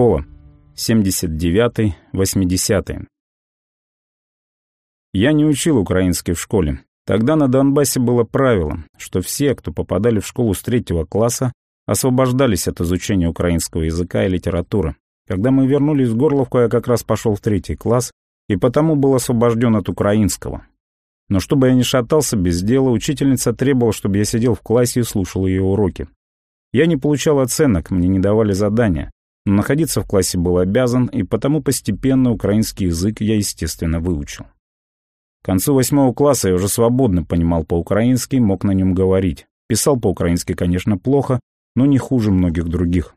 Школа. 79-80. Я не учил украинский в школе. Тогда на Донбассе было правило, что все, кто попадали в школу с третьего класса, освобождались от изучения украинского языка и литературы. Когда мы вернулись в Горловку, я как раз пошел в третий класс, и потому был освобожден от украинского. Но чтобы я не шатался без дела, учительница требовала, чтобы я сидел в классе и слушал ее уроки. Я не получал оценок, мне не давали задания, находиться в классе был обязан, и потому постепенно украинский язык я, естественно, выучил. К концу восьмого класса я уже свободно понимал по-украински, мог на нем говорить. Писал по-украински, конечно, плохо, но не хуже многих других.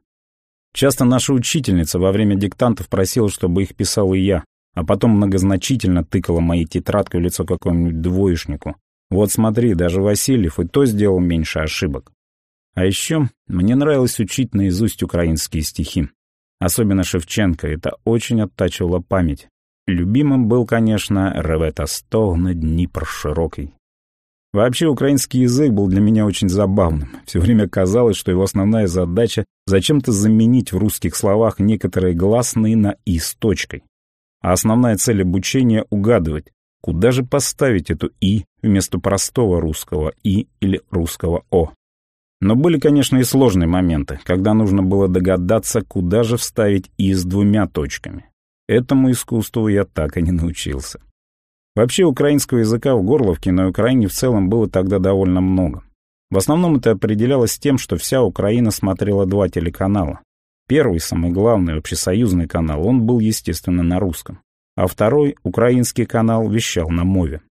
Часто наша учительница во время диктантов просила, чтобы их писал и я, а потом многозначительно тыкала моей тетрадкой в лицо какому-нибудь двоечнику. Вот смотри, даже Васильев и то сделал меньше ошибок. А еще мне нравилось учить наизусть украинские стихи. Особенно Шевченко, это очень оттачивало память. Любимым был, конечно, «Ревета стогна, Днипр широкий». Вообще, украинский язык был для меня очень забавным. Все время казалось, что его основная задача — зачем-то заменить в русских словах некоторые гласные на «и» с точкой. А основная цель обучения — угадывать, куда же поставить эту «и» вместо простого русского «и» или русского «о». Но были, конечно, и сложные моменты, когда нужно было догадаться, куда же вставить «и» с двумя точками. Этому искусству я так и не научился. Вообще украинского языка в Горловке на Украине в целом было тогда довольно много. В основном это определялось тем, что вся Украина смотрела два телеканала. Первый, самый главный, общесоюзный канал, он был, естественно, на русском. А второй, украинский канал, вещал на мове.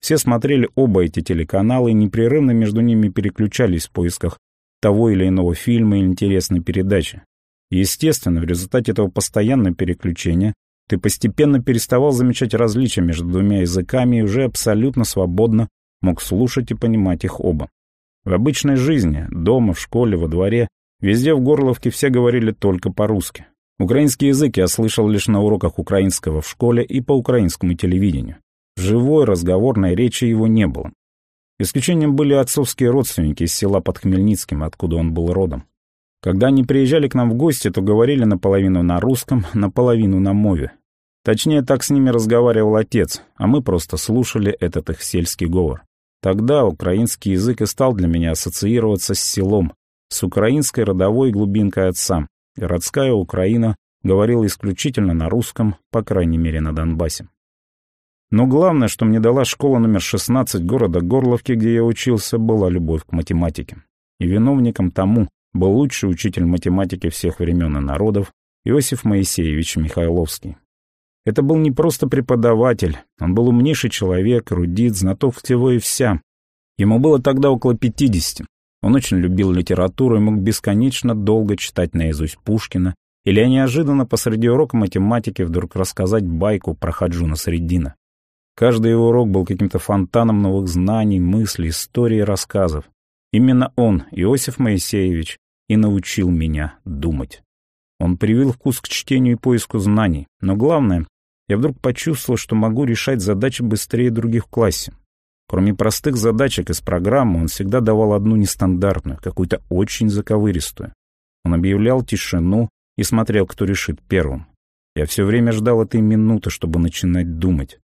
Все смотрели оба эти телеканала и непрерывно между ними переключались в поисках того или иного фильма или интересной передачи. Естественно, в результате этого постоянного переключения ты постепенно переставал замечать различия между двумя языками и уже абсолютно свободно мог слушать и понимать их оба. В обычной жизни, дома, в школе, во дворе, везде в Горловке все говорили только по-русски. Украинский язык я слышал лишь на уроках украинского в школе и по украинскому телевидению. Живой разговорной речи его не было. Исключением были отцовские родственники из села под Хмельницким, откуда он был родом. Когда они приезжали к нам в гости, то говорили наполовину на русском, наполовину на мове. Точнее, так с ними разговаривал отец, а мы просто слушали этот их сельский говор. Тогда украинский язык и стал для меня ассоциироваться с селом, с украинской родовой глубинкой отца. Городская Украина говорила исключительно на русском, по крайней мере на Донбассе. Но главное, что мне дала школа номер 16 города Горловки, где я учился, была любовь к математике. И виновником тому был лучший учитель математики всех времен и народов Иосиф Моисеевич Михайловский. Это был не просто преподаватель, он был умнейший человек, рудит, знаток всего и вся. Ему было тогда около 50. Он очень любил литературу и мог бесконечно долго читать наизусть Пушкина, или неожиданно посреди урока математики вдруг рассказать байку про Хаджуна Среддина. Каждый его урок был каким-то фонтаном новых знаний, мыслей, историй рассказов. Именно он, Иосиф Моисеевич, и научил меня думать. Он привил вкус к чтению и поиску знаний, но главное, я вдруг почувствовал, что могу решать задачи быстрее других в классе. Кроме простых задачек из программы, он всегда давал одну нестандартную, какую-то очень заковыристую. Он объявлял тишину и смотрел, кто решит первым. Я все время ждал этой минуты, чтобы начинать думать.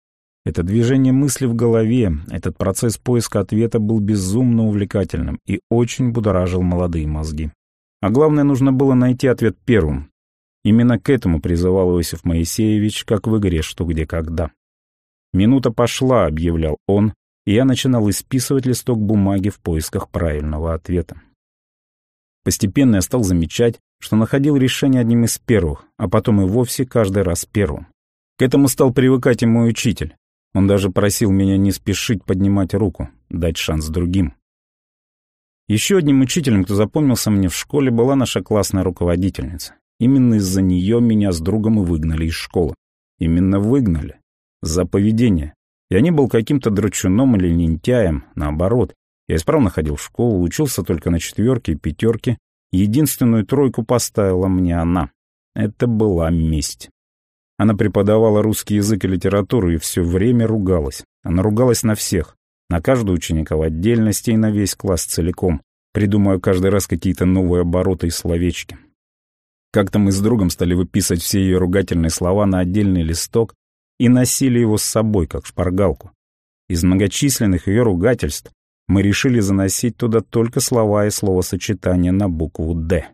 Это движение мысли в голове, этот процесс поиска ответа был безумно увлекательным и очень будоражил молодые мозги. А главное, нужно было найти ответ первым. Именно к этому призывал Иосиф Моисеевич, как в игре «Что, где, когда». «Минута пошла», — объявлял он, и я начинал исписывать листок бумаги в поисках правильного ответа. Постепенно я стал замечать, что находил решение одним из первых, а потом и вовсе каждый раз первым. К этому стал привыкать и мой учитель. Он даже просил меня не спешить поднимать руку, дать шанс другим. Еще одним учителем, кто запомнился мне в школе, была наша классная руководительница. Именно из-за нее меня с другом и выгнали из школы. Именно выгнали. За поведение. Я не был каким-то драчуном или лентяем, наоборот. Я исправно ходил в школу, учился только на четверке и пятерке. Единственную тройку поставила мне она. Это была месть. Она преподавала русский язык и литературу и все время ругалась. Она ругалась на всех, на каждого ученика в отдельности и на весь класс целиком, придумывая каждый раз какие-то новые обороты и словечки. Как-то мы с другом стали выписывать все ее ругательные слова на отдельный листок и носили его с собой, как шпаргалку. Из многочисленных ее ругательств мы решили заносить туда только слова и словосочетания на букву «Д».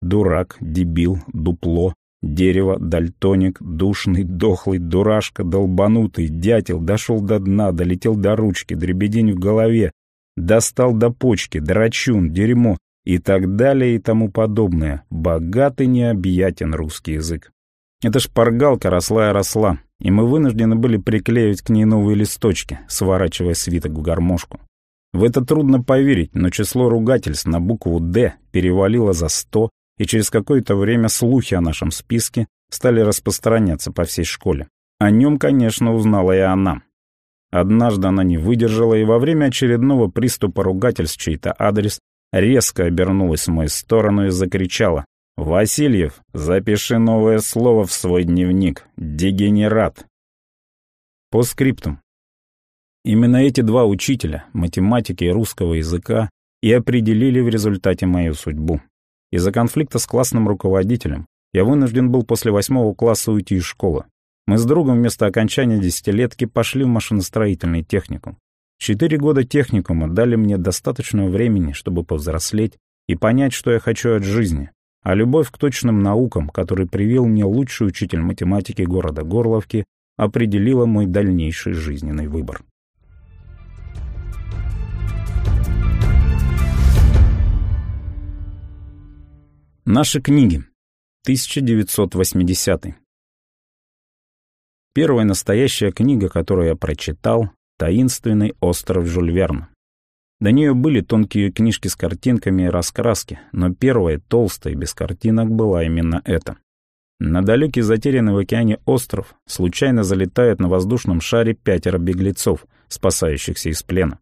Дурак, дебил, дупло, дерево, дальтоник, душный, дохлый, дурашка, долбанутый, дятел, дошел до дна, долетел до ручки, дребедень в голове, достал до почки, драчун, дерьмо и так далее и тому подобное. Богатый необъятен русский язык. Эта шпаргалка росла и росла, и мы вынуждены были приклеивать к ней новые листочки, сворачивая свиток в гармошку. В это трудно поверить, но число ругательств на букву «Д» перевалило за сто, и через какое-то время слухи о нашем списке стали распространяться по всей школе. О нем, конечно, узнала и она. Однажды она не выдержала и во время очередного приступа ругательств чей-то адрес резко обернулась в мою сторону и закричала. «Васильев, запиши новое слово в свой дневник. Дегенерат». По скриптум. Именно эти два учителя, математики и русского языка, и определили в результате мою судьбу. Из-за конфликта с классным руководителем я вынужден был после восьмого класса уйти из школы. Мы с другом вместо окончания десятилетки пошли в машиностроительный техникум. Четыре года техникума дали мне достаточно времени, чтобы повзрослеть и понять, что я хочу от жизни. А любовь к точным наукам, который привил мне лучший учитель математики города Горловки, определила мой дальнейший жизненный выбор. Наши книги. 1980. Первая настоящая книга, которую я прочитал, «Таинственный остров Жюль Верна». До нее были тонкие книжки с картинками и раскраски, но первая, толстая, без картинок, была именно эта. На далекий затерянный в океане остров случайно залетают на воздушном шаре пятеро беглецов, спасающихся из плена.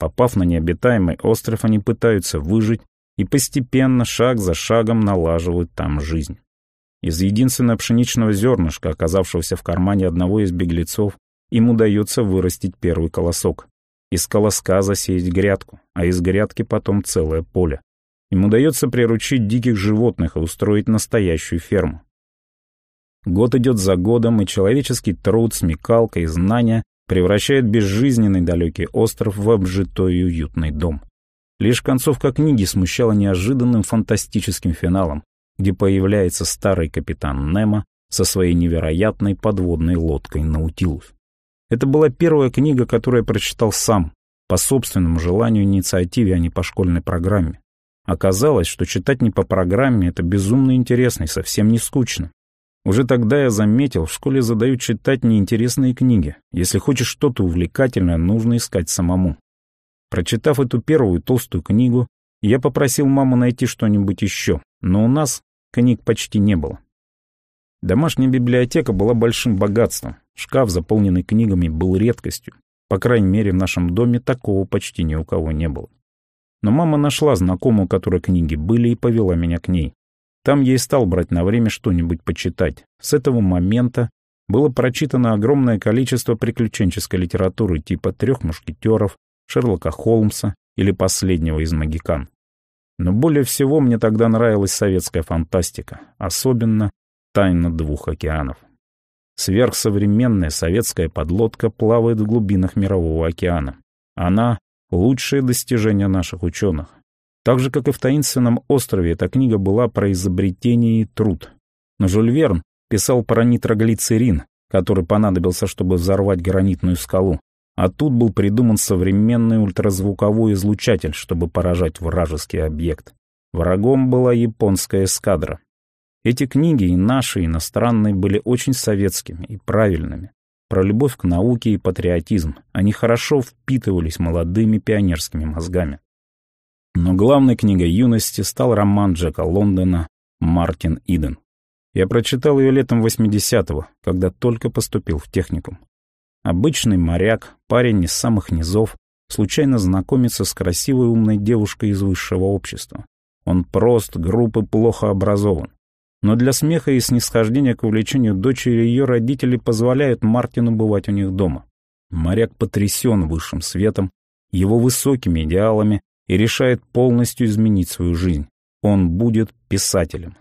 Попав на необитаемый остров, они пытаются выжить и постепенно, шаг за шагом, налаживают там жизнь. Из единственного пшеничного зернышка, оказавшегося в кармане одного из беглецов, им удается вырастить первый колосок. Из колоска засеять грядку, а из грядки потом целое поле. Им удается приручить диких животных и устроить настоящую ферму. Год идет за годом, и человеческий труд, смекалка и знания превращает безжизненный далекий остров в обжитой и уютный дом. Лишь концовка книги смущала неожиданным фантастическим финалом, где появляется старый капитан Немо со своей невероятной подводной лодкой «Наутилус». Это была первая книга, которую я прочитал сам, по собственному желанию, инициативе, а не по школьной программе. Оказалось, что читать не по программе — это безумно интересно и совсем не скучно. Уже тогда я заметил, в школе задают читать неинтересные книги. Если хочешь что-то увлекательное, нужно искать самому. Прочитав эту первую толстую книгу, я попросил маму найти что-нибудь еще, но у нас книг почти не было. Домашняя библиотека была большим богатством. Шкаф, заполненный книгами, был редкостью. По крайней мере, в нашем доме такого почти ни у кого не было. Но мама нашла знакомую, у которой книги были, и повела меня к ней. Там я и стал брать на время что-нибудь почитать. С этого момента было прочитано огромное количество приключенческой литературы типа «Трех мушкетеров», Шерлока Холмса или последнего из магикан. Но более всего мне тогда нравилась советская фантастика, особенно «Тайна двух океанов». Сверхсовременная советская подлодка плавает в глубинах Мирового океана. Она — лучшее достижение наших ученых. Так же, как и в «Таинственном острове», эта книга была про изобретение и труд. Но Жюль Верн писал про нитроглицерин, который понадобился, чтобы взорвать гранитную скалу. А тут был придуман современный ультразвуковой излучатель, чтобы поражать вражеский объект. Врагом была японская эскадра. Эти книги, и наши, и иностранные, были очень советскими и правильными. Про любовь к науке и патриотизм. Они хорошо впитывались молодыми пионерскими мозгами. Но главной книгой юности стал роман Джека Лондона «Мартин Иден». Я прочитал ее летом 80-го, когда только поступил в техникум. Обычный моряк, парень из самых низов, случайно знакомится с красивой умной девушкой из высшего общества. Он прост, груб и плохо образован. Но для смеха и снисхождения к увлечению дочери ее родители позволяют Мартину бывать у них дома. Моряк потрясен высшим светом, его высокими идеалами и решает полностью изменить свою жизнь. Он будет писателем.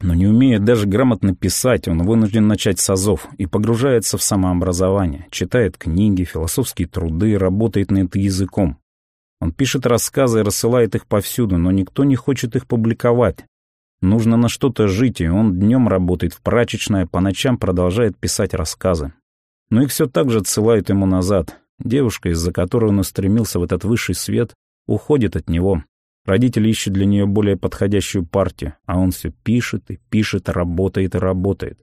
Но не умея даже грамотно писать, он вынужден начать с азов и погружается в самообразование, читает книги, философские труды, работает над языком. Он пишет рассказы и рассылает их повсюду, но никто не хочет их публиковать. Нужно на что-то жить, и он днем работает в прачечной, а по ночам продолжает писать рассказы. Но их все так же отсылают ему назад. Девушка, из-за которой он устремился в этот высший свет, уходит от него, Родители ищут для нее более подходящую партию, а он все пишет и пишет, работает и работает.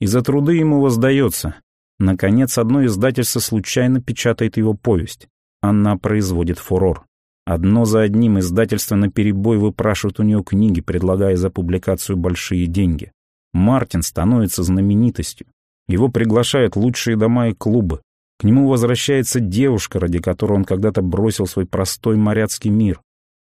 И за труды ему воздается. Наконец, одно издательство случайно печатает его повесть. Она производит фурор. Одно за одним издательства наперебой выпрашивают у нее книги, предлагая за публикацию большие деньги. Мартин становится знаменитостью. Его приглашают лучшие дома и клубы. К нему возвращается девушка, ради которой он когда-то бросил свой простой моряцкий мир.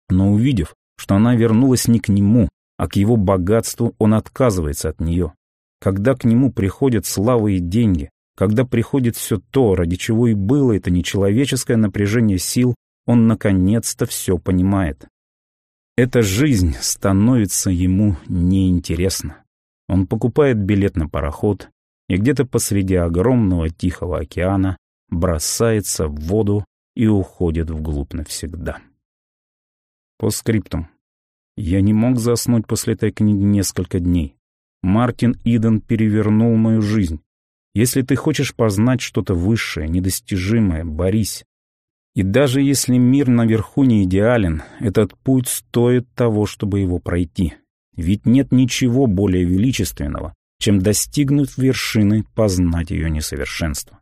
Но увидев, что она вернулась не к нему, а к его богатству, он отказывается от нее. Когда к нему приходят слава и деньги, когда приходит все то, ради чего и было это нечеловеческое напряжение сил, он наконец-то все понимает. Эта жизнь становится ему неинтересна. Он покупает билет на пароход и где-то посреди огромного тихого океана бросается в воду и уходит вглубь навсегда. По скриптум. Я не мог заснуть после этой книги несколько дней. Мартин Иден перевернул мою жизнь. Если ты хочешь познать что-то высшее, недостижимое, борись. И даже если мир наверху не идеален, этот путь стоит того, чтобы его пройти. Ведь нет ничего более величественного, чем достигнуть вершины, познать ее несовершенство.